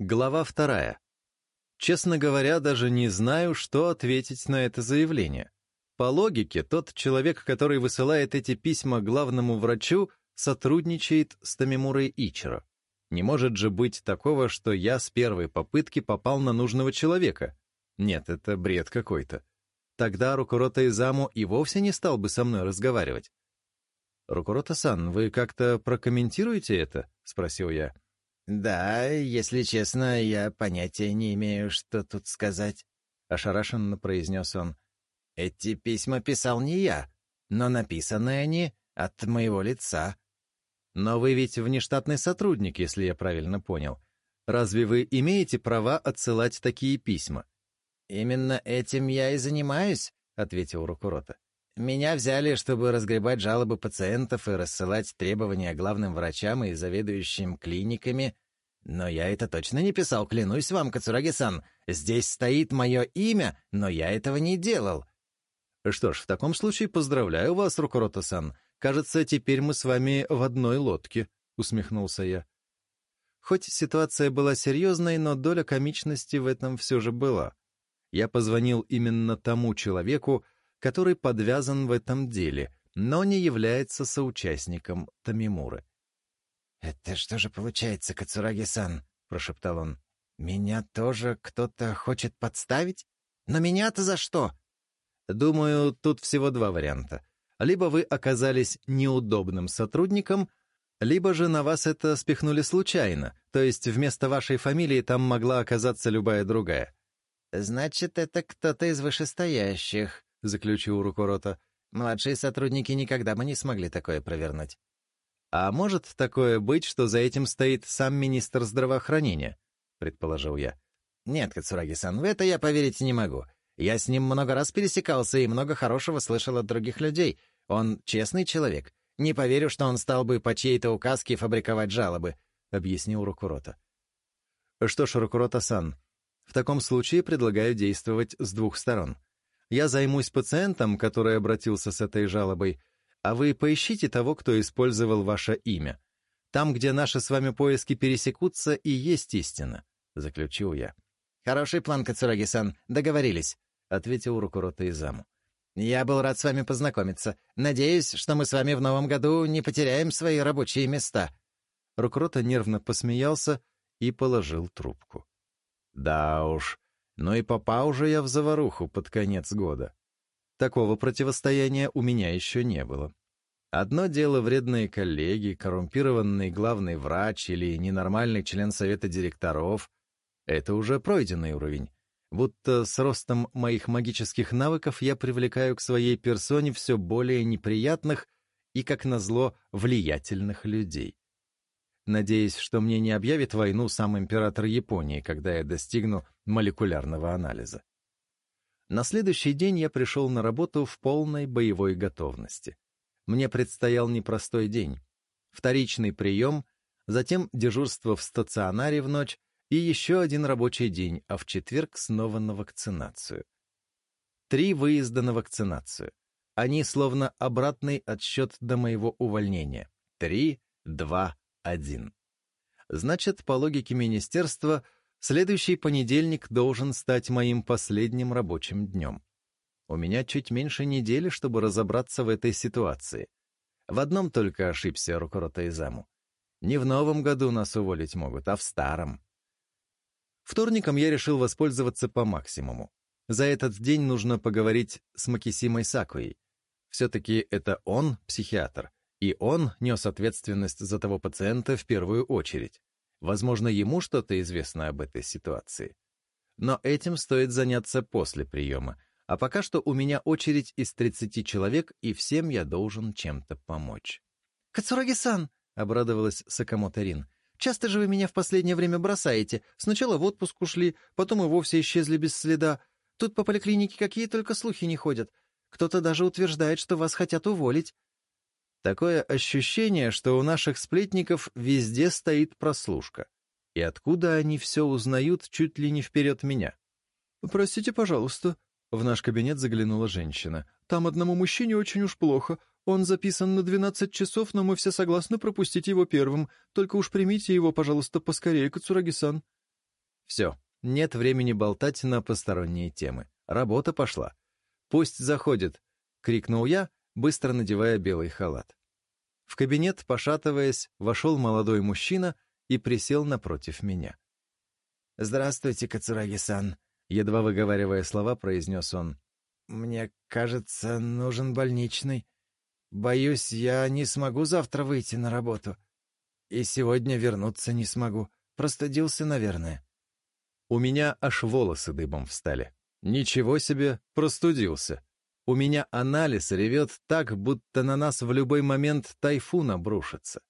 Глава вторая. Честно говоря, даже не знаю, что ответить на это заявление. По логике, тот человек, который высылает эти письма главному врачу, сотрудничает с Тамимурой Ичиро. Не может же быть такого, что я с первой попытки попал на нужного человека. Нет, это бред какой-то. Тогда Рукурота Изаму и вовсе не стал бы со мной разговаривать. «Рукурота-сан, вы как-то прокомментируете это?» — спросил я. «Да, если честно, я понятия не имею, что тут сказать», — ошарашенно произнес он. «Эти письма писал не я, но написаны они от моего лица». «Но вы ведь внештатный сотрудник, если я правильно понял. Разве вы имеете права отсылать такие письма?» «Именно этим я и занимаюсь», — ответил Рокурота. Меня взяли, чтобы разгребать жалобы пациентов и рассылать требования главным врачам и заведующим клиниками. Но я это точно не писал, клянусь вам, Кацураги-сан. Здесь стоит мое имя, но я этого не делал. Что ж, в таком случае поздравляю вас, Рукурото-сан. Кажется, теперь мы с вами в одной лодке, — усмехнулся я. Хоть ситуация была серьезной, но доля комичности в этом все же была. Я позвонил именно тому человеку, который подвязан в этом деле, но не является соучастником Тамимуры. «Это что же получается, Кацураги-сан?» — прошептал он. «Меня тоже кто-то хочет подставить? Но меня-то за что?» «Думаю, тут всего два варианта. Либо вы оказались неудобным сотрудником, либо же на вас это спихнули случайно, то есть вместо вашей фамилии там могла оказаться любая другая». «Значит, это кто-то из вышестоящих», заключил Рукорота. Младшие сотрудники никогда бы не смогли такое провернуть. А может такое быть, что за этим стоит сам министр здравоохранения, предположил я. Нет, Кацураги-сан, в это я поверить не могу. Я с ним много раз пересекался и много хорошего слышал от других людей. Он честный человек. Не поверю, что он стал бы по чьей-то указке фабриковать жалобы, объяснил Рукурота. Что ж, Рукурота-сан, в таком случае предлагаю действовать с двух сторон. Я займусь пациентом, который обратился с этой жалобой, а вы поищите того, кто использовал ваше имя. Там, где наши с вами поиски пересекутся, и есть истина», — заключил я. «Хороший план, Кацураги-сан, договорились», — ответил Рукурота Изаму. «Я был рад с вами познакомиться. Надеюсь, что мы с вами в новом году не потеряем свои рабочие места». Рукрота нервно посмеялся и положил трубку. «Да уж, но и попал же я в заваруху под конец года. Такого противостояния у меня еще не было. Одно дело вредные коллеги, коррумпированный главный врач или ненормальный член совета директоров. Это уже пройденный уровень. Будто с ростом моих магических навыков я привлекаю к своей персоне все более неприятных и, как назло, влиятельных людей надеясь, что мне не объявит войну сам император Японии, когда я достигну молекулярного анализа. На следующий день я пришел на работу в полной боевой готовности. Мне предстоял непростой день. Вторичный прием, затем дежурство в стационаре в ночь и еще один рабочий день, а в четверг снова на вакцинацию. Три выезда на вакцинацию. Они словно обратный отсчет до моего увольнения. Три, два, один. Значит, по логике министерства, следующий понедельник должен стать моим последним рабочим днем. У меня чуть меньше недели, чтобы разобраться в этой ситуации. В одном только ошибся Рукорота Заму. Не в новом году нас уволить могут, а в старом. Вторником я решил воспользоваться по максимуму. За этот день нужно поговорить с Макисимой Сакуей. Все-таки это он, психиатр, и он нес ответственность за того пациента в первую очередь. Возможно, ему что-то известно об этой ситуации. Но этим стоит заняться после приема, а пока что у меня очередь из 30 человек, и всем я должен чем-то помочь. «Кацураги-сан!» — обрадовалась Сакамото Рин. «Часто же вы меня в последнее время бросаете. Сначала в отпуск ушли, потом и вовсе исчезли без следа. Тут по поликлинике какие только слухи не ходят. Кто-то даже утверждает, что вас хотят уволить. Такое ощущение, что у наших сплетников везде стоит прослушка. И откуда они все узнают чуть ли не вперед меня? «Простите, пожалуйста», — в наш кабинет заглянула женщина. «Там одному мужчине очень уж плохо. Он записан на 12 часов, но мы все согласны пропустить его первым. Только уж примите его, пожалуйста, поскорее, Кацураги-сан». «Все, нет времени болтать на посторонние темы. Работа пошла. Пусть заходит», — крикнул я быстро надевая белый халат. В кабинет, пошатываясь, вошел молодой мужчина и присел напротив меня. «Здравствуйте, Кацураги-сан», — едва выговаривая слова, произнес он. «Мне кажется, нужен больничный. Боюсь, я не смогу завтра выйти на работу. И сегодня вернуться не смогу. Простудился, наверное». У меня аж волосы дыбом встали. «Ничего себе, простудился. У меня анализ ревет так, будто на нас в любой момент тайфун обрушится.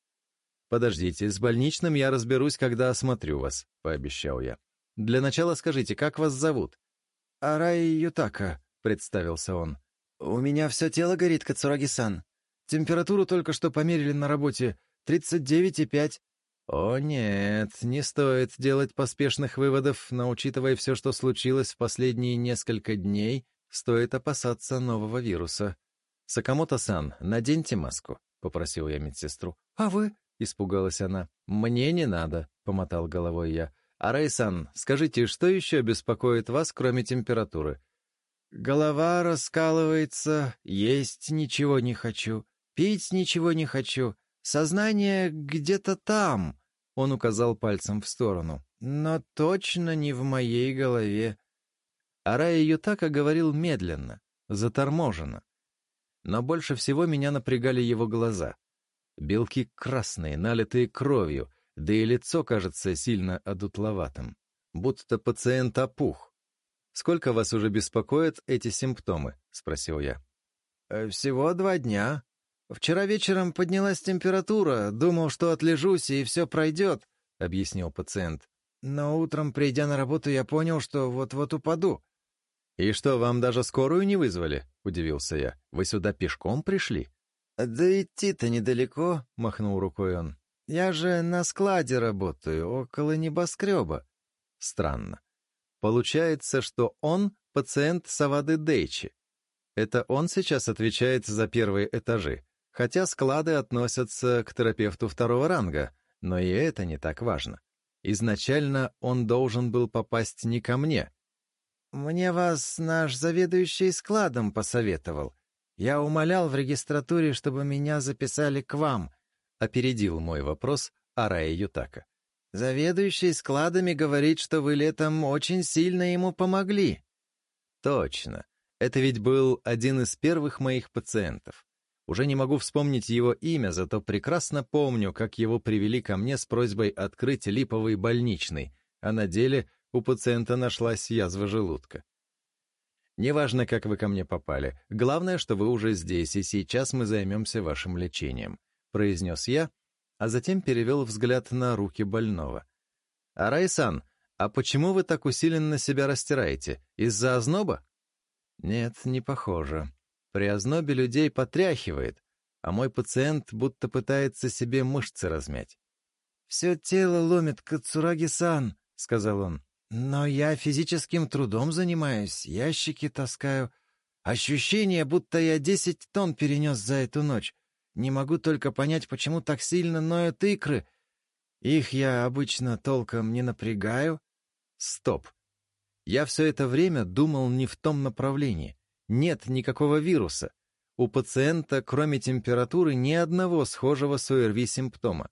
«Подождите, с больничным я разберусь, когда осмотрю вас», — пообещал я. «Для начала скажите, как вас зовут?» «Арай Ютака», — представился он. «У меня все тело горит, Кацураги-сан. Температуру только что померили на работе. 39,5». «О нет, не стоит делать поспешных выводов, но учитывая все, что случилось в последние несколько дней, стоит опасаться нового вируса. «Сакамото-сан, наденьте маску», — попросил я медсестру. «А вы?» — испугалась она. «Мне не надо», — помотал головой я. «Арай-сан, скажите, что еще беспокоит вас, кроме температуры?» «Голова раскалывается, есть ничего не хочу, пить ничего не хочу, сознание где-то там», — он указал пальцем в сторону. «Но точно не в моей голове. Арая Ютака говорил медленно, заторможенно. Но больше всего меня напрягали его глаза. Белки красные, налитые кровью, да и лицо кажется сильно одутловатым. Будто пациент опух. «Сколько вас уже беспокоят эти симптомы?» — спросил я. «Э, «Всего два дня. Вчера вечером поднялась температура, думал, что отлежусь и все пройдет», — объяснил пациент. «Но утром, придя на работу, я понял, что вот-вот упаду. «И что, вам даже скорую не вызвали?» — удивился я. «Вы сюда пешком пришли?» «Да идти-то недалеко», — махнул рукой он. «Я же на складе работаю, около небоскреба». Странно. Получается, что он — пациент Савады Дейчи. Это он сейчас отвечает за первые этажи, хотя склады относятся к терапевту второго ранга, но и это не так важно. Изначально он должен был попасть не ко мне, «Мне вас наш заведующий складом посоветовал. Я умолял в регистратуре, чтобы меня записали к вам», — опередил мой вопрос Арая Ютака. «Заведующий складами говорит, что вы летом очень сильно ему помогли». «Точно. Это ведь был один из первых моих пациентов. Уже не могу вспомнить его имя, зато прекрасно помню, как его привели ко мне с просьбой открыть липовый больничный, а на деле у пациента нашлась язва желудка. Неважно, как вы ко мне попали, главное, что вы уже здесь, и сейчас мы займемся вашим лечением», — произнес я, а затем перевел взгляд на руки больного. «Арай-сан, а почему вы так усиленно себя растираете? Из-за озноба?» «Нет, не похоже. При ознобе людей потряхивает, а мой пациент будто пытается себе мышцы размять». «Все тело ломит, Кацураги-сан», — сказал он. Но я физическим трудом занимаюсь, ящики таскаю. Ощущение, будто я 10 тонн перенес за эту ночь. Не могу только понять, почему так сильно ноют икры. Их я обычно толком не напрягаю. Стоп. Я все это время думал не в том направлении. Нет никакого вируса. У пациента, кроме температуры, ни одного схожего с ОРВИ симптома.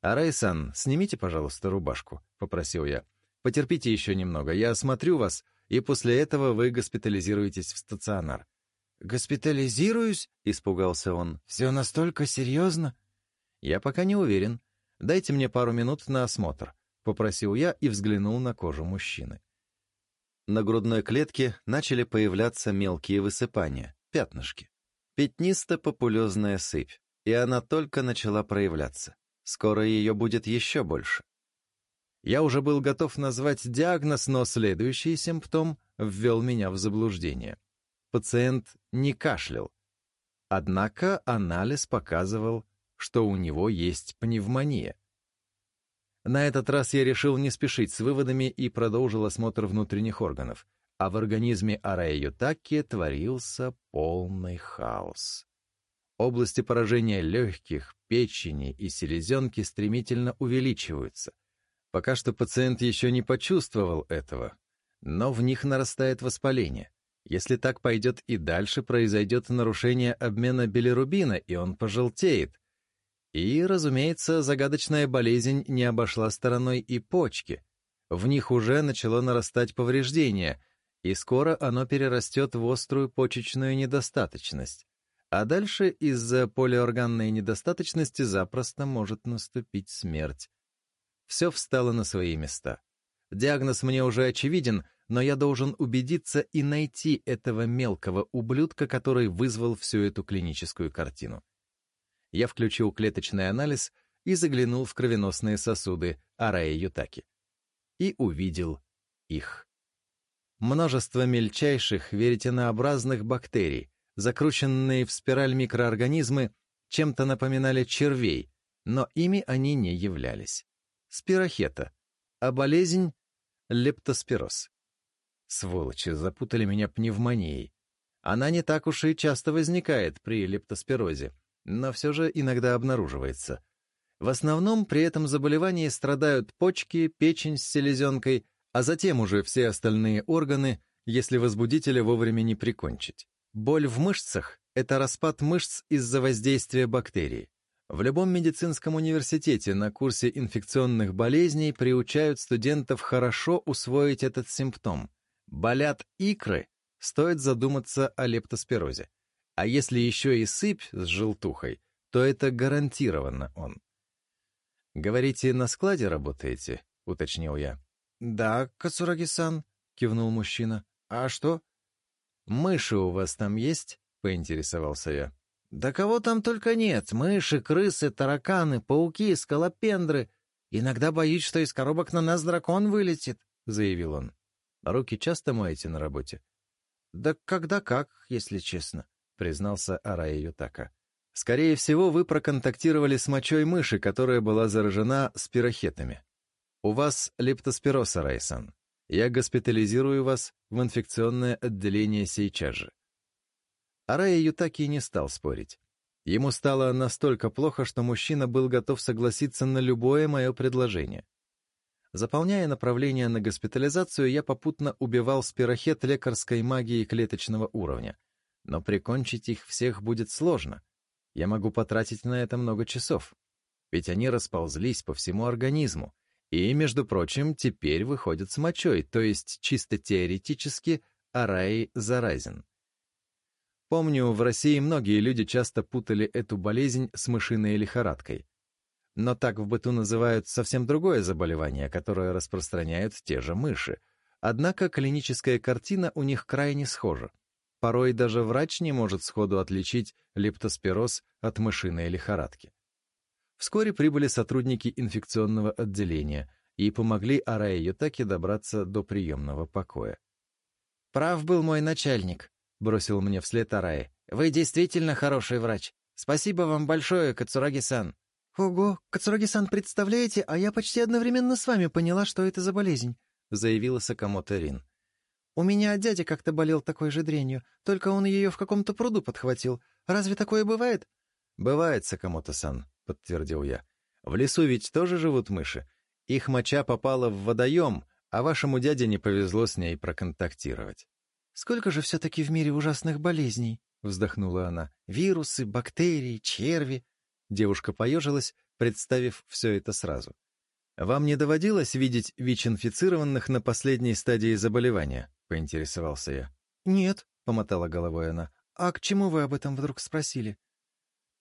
«Арайсан, снимите, пожалуйста, рубашку», — попросил я. Потерпите еще немного, я осмотрю вас, и после этого вы госпитализируетесь в стационар». «Госпитализируюсь?» — испугался он. «Все настолько серьезно?» «Я пока не уверен. Дайте мне пару минут на осмотр», — попросил я и взглянул на кожу мужчины. На грудной клетке начали появляться мелкие высыпания, пятнышки. Пятнисто-популезная сыпь, и она только начала проявляться. Скоро ее будет еще больше. Я уже был готов назвать диагноз, но следующий симптом ввел меня в заблуждение. Пациент не кашлял. Однако анализ показывал, что у него есть пневмония. На этот раз я решил не спешить с выводами и продолжил осмотр внутренних органов, а в организме Арея Ютаки творился полный хаос. Области поражения легких, печени и селезенки стремительно увеличиваются — Пока что пациент еще не почувствовал этого, но в них нарастает воспаление. Если так пойдет и дальше, произойдет нарушение обмена билирубина, и он пожелтеет. И, разумеется, загадочная болезнь не обошла стороной и почки. В них уже начало нарастать повреждение, и скоро оно перерастет в острую почечную недостаточность. А дальше из-за полиорганной недостаточности запросто может наступить смерть. Все встало на свои места. Диагноз мне уже очевиден, но я должен убедиться и найти этого мелкого ублюдка, который вызвал всю эту клиническую картину. Я включил клеточный анализ и заглянул в кровеносные сосуды Араи Ютаки. И увидел их. Множество мельчайших веретенообразных бактерий, закрученные в спираль микроорганизмы, чем-то напоминали червей, но ими они не являлись спирохета, а болезнь — лептоспироз. Сволочи запутали меня пневмонией. Она не так уж и часто возникает при лептоспирозе, но все же иногда обнаруживается. В основном при этом заболевании страдают почки, печень с селезенкой, а затем уже все остальные органы, если возбудителя вовремя не прикончить. Боль в мышцах — это распад мышц из-за воздействия бактерий. В любом медицинском университете на курсе инфекционных болезней приучают студентов хорошо усвоить этот симптом. Болят икры, стоит задуматься о лептоспирозе. А если еще и сыпь с желтухой, то это гарантированно он. «Говорите, на складе работаете?» — уточнил я. «Да, Кацураги-сан», — кивнул мужчина. «А что?» «Мыши у вас там есть?» — поинтересовался я. Да кого там только нет, мыши, крысы, тараканы, пауки, скалопендры. Иногда боюсь, что из коробок на нас дракон вылетит, — заявил он. Руки часто моете на работе? Да когда как, если честно, — признался Арая Ютака. Скорее всего, вы проконтактировали с мочой мыши, которая была заражена спирохетами. У вас лептоспироз, Арайсан. Я госпитализирую вас в инфекционное отделение сейчас же. Араи и не стал спорить. Ему стало настолько плохо, что мужчина был готов согласиться на любое мое предложение. Заполняя направление на госпитализацию, я попутно убивал спирохет лекарской магии клеточного уровня. Но прикончить их всех будет сложно. Я могу потратить на это много часов. Ведь они расползлись по всему организму. И, между прочим, теперь выходят с мочой, то есть чисто теоретически Араи заразен. Помню, в России многие люди часто путали эту болезнь с мышиной лихорадкой. Но так в быту называют совсем другое заболевание, которое распространяют те же мыши. Однако клиническая картина у них крайне схожа. Порой даже врач не может сходу отличить лептоспироз от мышиной лихорадки. Вскоре прибыли сотрудники инфекционного отделения и помогли Арае Ютаке добраться до приемного покоя. «Прав был мой начальник», — бросил мне вслед Арае. «Вы действительно хороший врач. Спасибо вам большое, Кацураги-сан». «Ого, Кацураги-сан, представляете, а я почти одновременно с вами поняла, что это за болезнь», — заявила Сакамото Рин. «У меня дядя как-то болел такой же дренью, только он ее в каком-то пруду подхватил. Разве такое бывает?» «Бывает, Сакамото-сан», — подтвердил я. «В лесу ведь тоже живут мыши. Их моча попала в водоем, а вашему дяде не повезло с ней проконтактировать». Сколько же все-таки в мире ужасных болезней?» — вздохнула она. «Вирусы, бактерии, черви». Девушка поежилась, представив все это сразу. «Вам не доводилось видеть ВИЧ-инфицированных на последней стадии заболевания?» — поинтересовался я. «Нет», — помотала головой она. «А к чему вы об этом вдруг спросили?»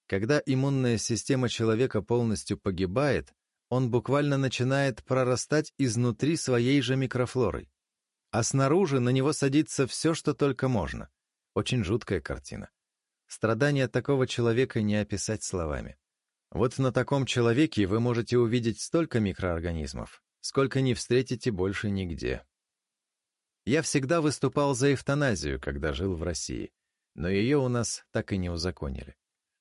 Когда иммунная система человека полностью погибает, он буквально начинает прорастать изнутри своей же микрофлорой а снаружи на него садится все, что только можно. Очень жуткая картина. Страдания такого человека не описать словами. Вот на таком человеке вы можете увидеть столько микроорганизмов, сколько не встретите больше нигде. Я всегда выступал за эвтаназию, когда жил в России, но ее у нас так и не узаконили.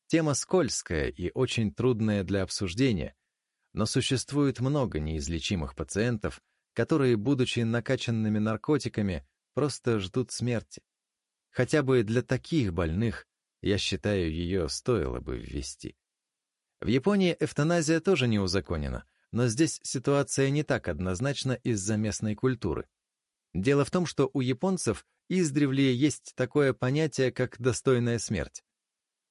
Тема скользкая и очень трудная для обсуждения, но существует много неизлечимых пациентов, которые, будучи накачанными наркотиками, просто ждут смерти. Хотя бы для таких больных, я считаю, ее стоило бы ввести. В Японии эвтаназия тоже не узаконена, но здесь ситуация не так однозначна из-за местной культуры. Дело в том, что у японцев издревле есть такое понятие, как «достойная смерть».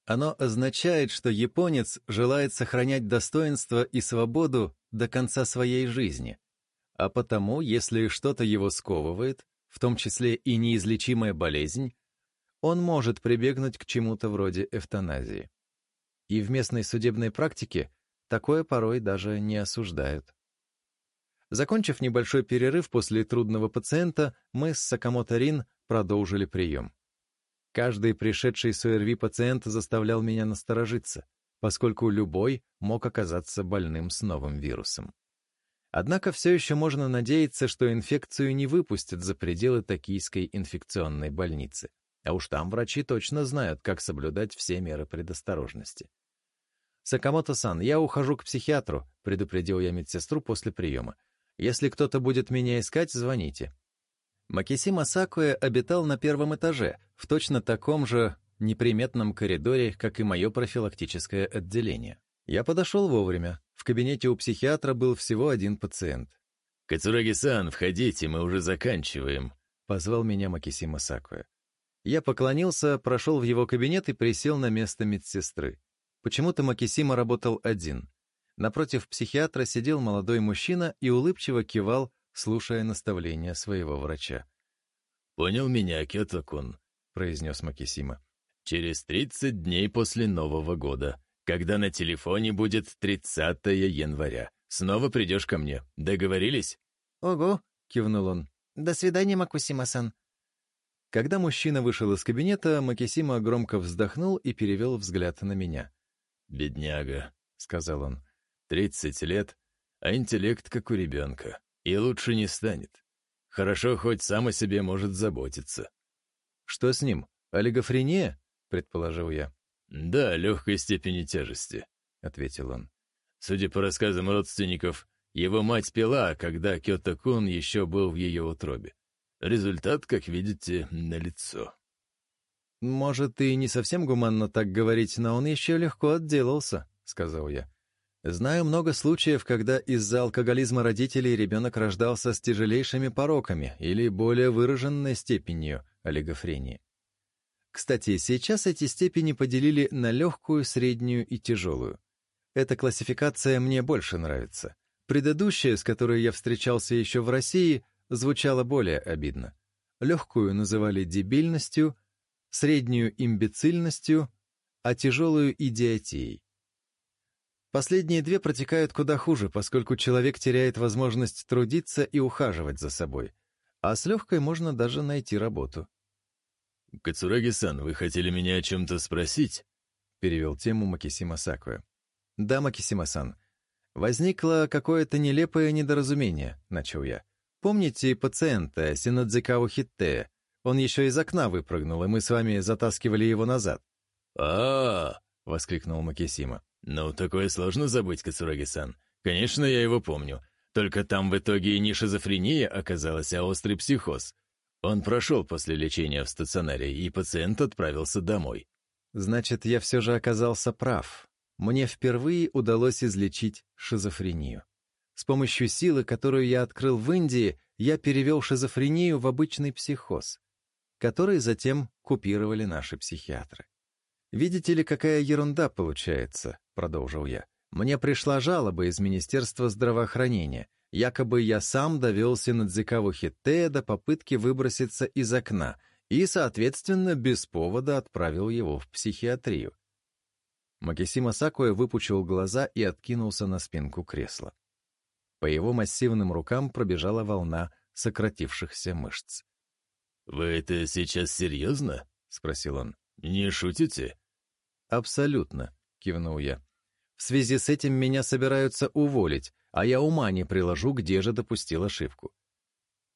Оно означает, что японец желает сохранять достоинство и свободу до конца своей жизни, а потому, если что-то его сковывает, в том числе и неизлечимая болезнь, он может прибегнуть к чему-то вроде эвтаназии. И в местной судебной практике такое порой даже не осуждают. Закончив небольшой перерыв после трудного пациента, мы с Сакамото Рин продолжили прием. Каждый пришедший с ОРВИ пациент заставлял меня насторожиться, поскольку любой мог оказаться больным с новым вирусом. Однако все еще можно надеяться, что инфекцию не выпустят за пределы токийской инфекционной больницы. А уж там врачи точно знают, как соблюдать все меры предосторожности. «Сакамото-сан, я ухожу к психиатру», — предупредил я медсестру после приема. «Если кто-то будет меня искать, звоните». Макиси Масакуэ обитал на первом этаже, в точно таком же неприметном коридоре, как и мое профилактическое отделение. Я подошел вовремя, в кабинете у психиатра был всего один пациент. «Кацураги-сан, входите, мы уже заканчиваем», — позвал меня Макисима Сакуя. Я поклонился, прошел в его кабинет и присел на место медсестры. Почему-то Макисима работал один. Напротив психиатра сидел молодой мужчина и улыбчиво кивал, слушая наставления своего врача. «Понял меня, Кетокун», — произнес Макисима. «Через 30 дней после Нового года. Когда на телефоне будет 30 января. Снова придешь ко мне. Договорились?» «Ого!» — кивнул он. «До свидания, Макусима-сан». Когда мужчина вышел из кабинета, Макисима громко вздохнул и перевел взгляд на меня. «Бедняга», — сказал он, — «тридцать лет, а интеллект как у ребенка, и лучше не станет. Хорошо, хоть сам о себе может заботиться». «Что с ним? Олигофрения?» — предположил я. «Да, легкой степени тяжести», — ответил он. Судя по рассказам родственников, его мать пила, когда Кёта Кун еще был в ее утробе. Результат, как видите, налицо. «Может, и не совсем гуманно так говорить, но он еще легко отделался», — сказал я. «Знаю много случаев, когда из-за алкоголизма родителей ребенок рождался с тяжелейшими пороками или более выраженной степенью олигофрении. Кстати, сейчас эти степени поделили на легкую, среднюю и тяжелую. Эта классификация мне больше нравится. Предыдущая, с которой я встречался еще в России, звучала более обидно. Легкую называли дебильностью, среднюю — имбецильностью, а тяжелую — идиотией. Последние две протекают куда хуже, поскольку человек теряет возможность трудиться и ухаживать за собой, а с легкой можно даже найти работу. «Кацураги-сан, вы хотели меня о чем-то спросить?» — перевел тему Макисима Сакуэ. «Да, Макисима-сан. Возникло какое-то нелепое недоразумение», — начал я. «Помните пациента Синадзикао Хиттея? Он еще из окна выпрыгнул, и мы с вами затаскивали его назад». «А-а-а!» — воскликнул Макисима. «Ну, такое сложно забыть, Кацураги-сан. Конечно, я его помню. Только там в итоге не шизофрения оказалась, а острый психоз. Он прошел после лечения в стационаре, и пациент отправился домой. Значит, я все же оказался прав. Мне впервые удалось излечить шизофрению. С помощью силы, которую я открыл в Индии, я перевел шизофрению в обычный психоз, который затем купировали наши психиатры. «Видите ли, какая ерунда получается», — продолжил я. «Мне пришла жалоба из Министерства здравоохранения. Якобы я сам довелся Надзикаву Хитея до попытки выброситься из окна и, соответственно, без повода отправил его в психиатрию. Макисима Сакуэ выпучил глаза и откинулся на спинку кресла. По его массивным рукам пробежала волна сократившихся мышц. «Вы это сейчас серьезно?» — спросил он. «Не шутите?» «Абсолютно», — кивнул я. «В связи с этим меня собираются уволить, а я ума не приложу, где же допустил ошибку.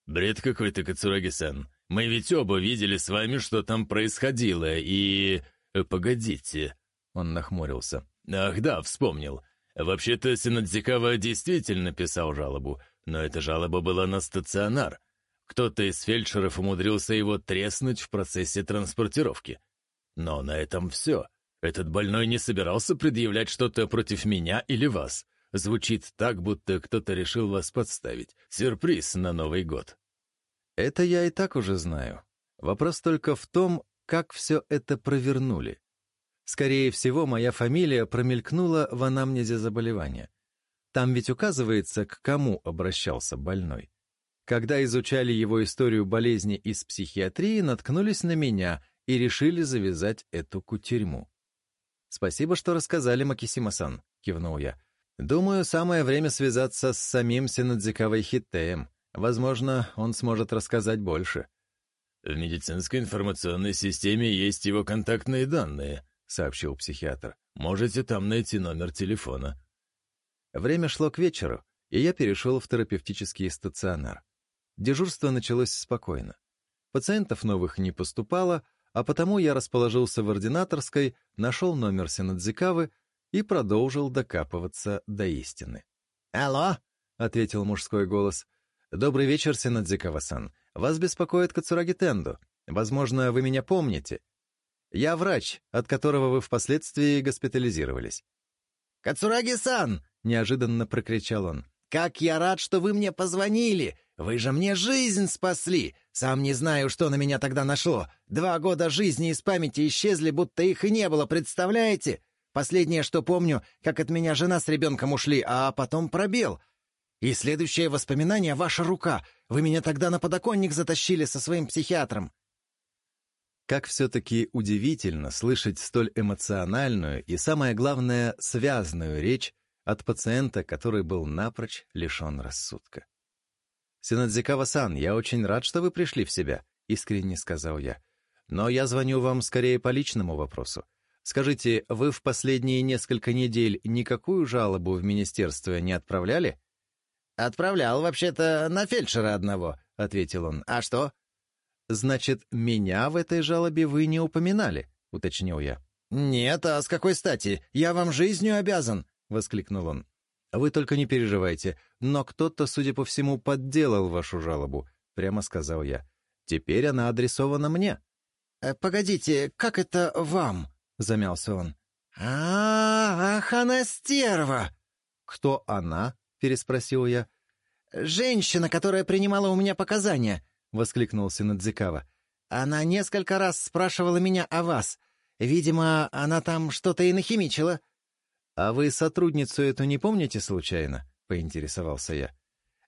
«Бред какой-то, Кацураги-сан. Мы ведь оба видели с вами, что там происходило, и...» э, «Погодите», — он нахмурился. «Ах да, вспомнил. Вообще-то Синадзикава действительно писал жалобу, но эта жалоба была на стационар. Кто-то из фельдшеров умудрился его треснуть в процессе транспортировки. Но на этом все. Этот больной не собирался предъявлять что-то против меня или вас. Звучит так, будто кто-то решил вас подставить. Сюрприз на Новый год. Это я и так уже знаю. Вопрос только в том, как все это провернули. Скорее всего, моя фамилия промелькнула в анамнезе заболевания. Там ведь указывается, к кому обращался больной. Когда изучали его историю болезни из психиатрии, наткнулись на меня и решили завязать эту кутерьму. «Спасибо, что рассказали, Макисима-сан», — кивнул я. Думаю, самое время связаться с самим Синадзикавой Хитеем. Возможно, он сможет рассказать больше. «В медицинской информационной системе есть его контактные данные», — сообщил психиатр. «Можете там найти номер телефона». Время шло к вечеру, и я перешел в терапевтический стационар. Дежурство началось спокойно. Пациентов новых не поступало, а потому я расположился в ординаторской, нашел номер Синадзикавы и продолжил докапываться до истины. «Алло!» — ответил мужской голос. «Добрый вечер, Синадзикава-сан. Вас беспокоит Кацураги Тенду. Возможно, вы меня помните. Я врач, от которого вы впоследствии госпитализировались». «Кацураги-сан!» — неожиданно прокричал он. «Как я рад, что вы мне позвонили! Вы же мне жизнь спасли! Сам не знаю, что на меня тогда нашло. Два года жизни из памяти исчезли, будто их и не было, представляете? Последнее, что помню, как от меня жена с ребенком ушли, а потом пробел. И следующее воспоминание — ваша рука. Вы меня тогда на подоконник затащили со своим психиатром. Как все-таки удивительно слышать столь эмоциональную и, самое главное, связанную речь от пациента, который был напрочь лишен рассудка. «Синадзикава-сан, я очень рад, что вы пришли в себя», — искренне сказал я. «Но я звоню вам скорее по личному вопросу. Скажите, вы в последние несколько недель никакую жалобу в министерство не отправляли?» «Отправлял, вообще-то, на фельдшера одного», — ответил он. «А что?» «Значит, меня в этой жалобе вы не упоминали», — уточнил я. «Нет, а с какой стати? Я вам жизнью обязан», — воскликнул он. «Вы только не переживайте, но кто-то, судя по всему, подделал вашу жалобу», — прямо сказал я. «Теперь она адресована мне». Э, «Погодите, как это вам?» — замялся он. «А, ах она стерва!» «Кто она?» — переспросил я. «Женщина, которая принимала у меня показания», — воскликнул Синадзикава. «Она несколько раз спрашивала меня о вас. Видимо, она там что-то и нахимичила». «А вы сотрудницу эту не помните случайно?» — поинтересовался я.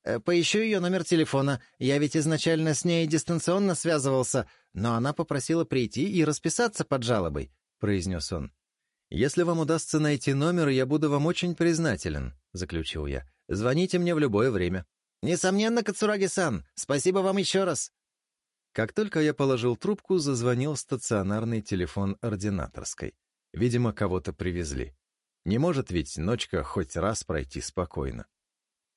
«Э, «Поищу ее номер телефона. Я ведь изначально с ней дистанционно связывался, но она попросила прийти и расписаться под жалобой», произнес он. «Если вам удастся найти номер, я буду вам очень признателен», — заключил я. «Звоните мне в любое время». «Несомненно, Кацураги-сан, спасибо вам еще раз», как только я положил трубку, зазвонил стационарный телефон ординаторской. Видимо, кого-то привезли. Не может ведь ночка хоть раз пройти спокойно.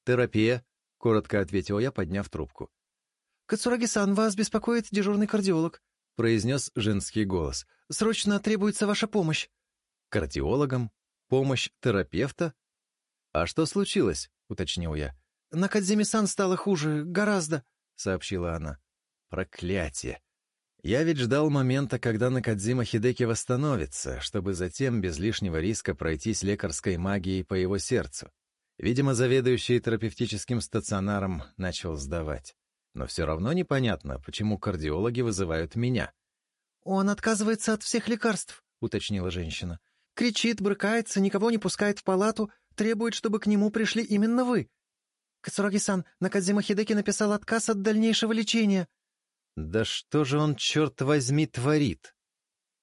«Терапия», — коротко ответил я, подняв трубку. «Кацураги-сан, вас беспокоит дежурный кардиолог», — произнес женский голос срочно требуется ваша помощь». «Кардиологам? Помощь терапевта?» «А что случилось?» — уточнил я. «На Кадзимисан стало хуже, гораздо», — сообщила она. «Проклятие! Я ведь ждал момента, когда Накадзима Хидеки восстановится, чтобы затем без лишнего риска пройтись лекарской магией по его сердцу. Видимо, заведующий терапевтическим стационаром начал сдавать. Но все равно непонятно, почему кардиологи вызывают меня. «Он отказывается от всех лекарств», — уточнила женщина. «Кричит, брыкается, никого не пускает в палату, требует, чтобы к нему пришли именно вы. Кацураги-сан, Накадзима Хидеки написал отказ от дальнейшего лечения». «Да что же он, черт возьми, творит?»